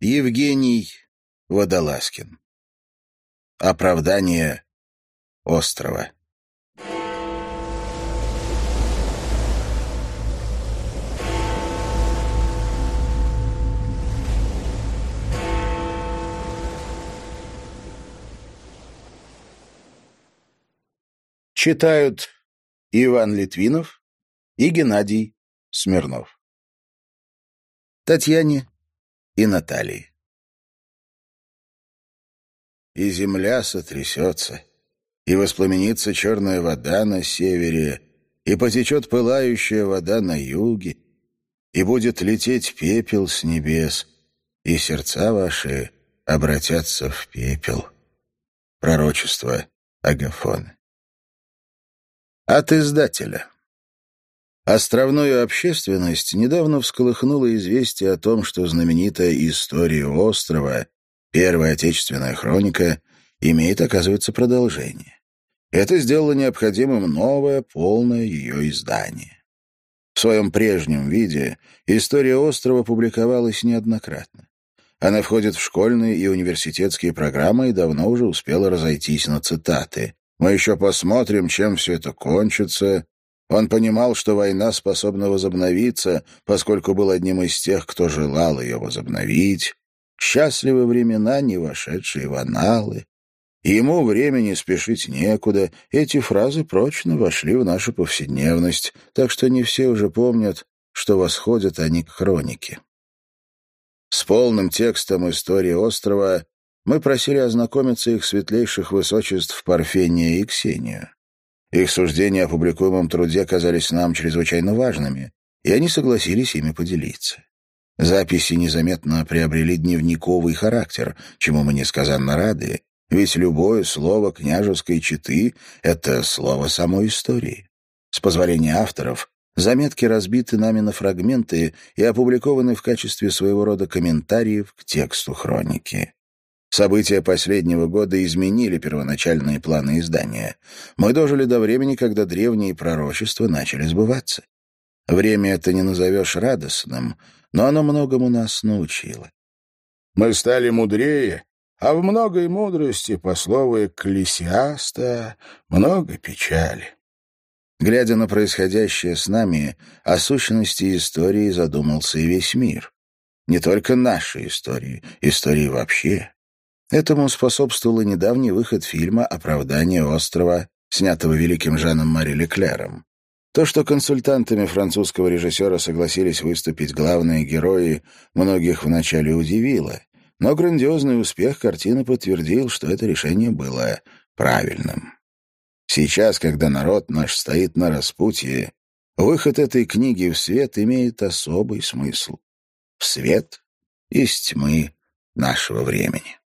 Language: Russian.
Евгений Водолазкин. Оправдание острова. Читают Иван Литвинов и Геннадий Смирнов. Татьяне и Натальи. И земля сотрясется, и воспламенится черная вода на севере, и потечет пылающая вода на юге, и будет лететь пепел с небес, и сердца ваши обратятся в пепел. Пророчество Агафона. От издателя. Островную общественность недавно всколыхнуло известие о том, что знаменитая «История острова», первая отечественная хроника, имеет, оказывается, продолжение. Это сделало необходимым новое, полное ее издание. В своем прежнем виде «История острова» публиковалась неоднократно. Она входит в школьные и университетские программы и давно уже успела разойтись на цитаты. Мы еще посмотрим, чем все это кончится. Он понимал, что война способна возобновиться, поскольку был одним из тех, кто желал ее возобновить. Счастливы времена, не вошедшие в аналы. Ему времени спешить некуда. Эти фразы прочно вошли в нашу повседневность, так что не все уже помнят, что восходят они к хронике. С полным текстом истории острова мы просили ознакомиться их светлейших высочеств Парфения и Ксению. Их суждения о публикуемом труде казались нам чрезвычайно важными, и они согласились ими поделиться. Записи незаметно приобрели дневниковый характер, чему мы несказанно рады, ведь любое слово княжеской четы — это слово самой истории. С позволения авторов, заметки разбиты нами на фрагменты и опубликованы в качестве своего рода комментариев к тексту хроники. События последнего года изменили первоначальные планы издания. Мы дожили до времени, когда древние пророчества начали сбываться. Время это не назовешь радостным, но оно многому нас научило. Мы стали мудрее, а в многой мудрости, по слову Экклесиаста, много печали. Глядя на происходящее с нами, о сущности истории задумался и весь мир. Не только нашей истории, истории вообще. Этому способствовал и недавний выход фильма «Оправдание острова», снятого великим Жаном Мари Леклером. То, что консультантами французского режиссера согласились выступить главные герои, многих вначале удивило, но грандиозный успех картины подтвердил, что это решение было правильным. Сейчас, когда народ наш стоит на распутье, выход этой книги в свет имеет особый смысл. В свет из тьмы нашего времени.